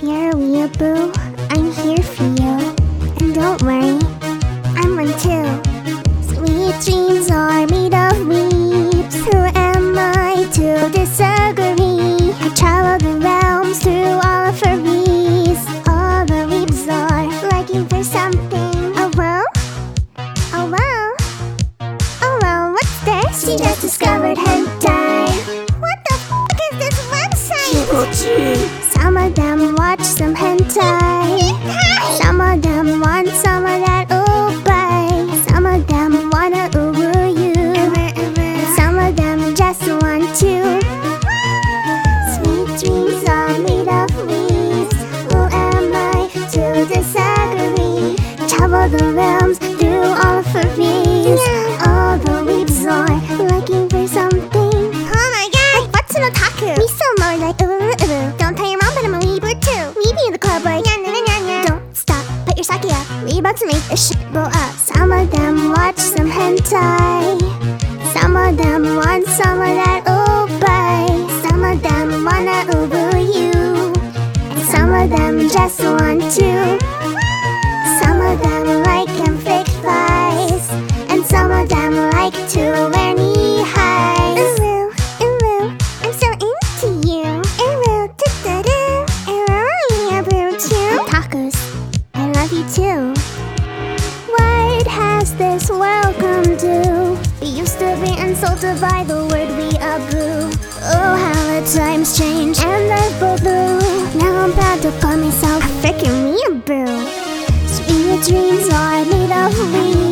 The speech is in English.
If you're a weeaboo, watch some hentai. Some of them want some of that oh, ubai. Some of them wanna ubu you. Some of them just want to. Sweet dreams are made of weeds. Who am I to disagree? Travel the realms The club like nya nya nya nya. Don't stop, put your sake up. We about to make this shit blow up. Uh. Some of them watch some hentai. Some of them want some of that oh, ubai. Some of them wanna ubu you. And some of them just want to. Some of them like and fake thighs. And some of them like to to be insulted by the word we aboo. Oh, how the times change and the boo. Now I'm proud to call myself a freaking weeaboo. Sweet dreams are made of weeds.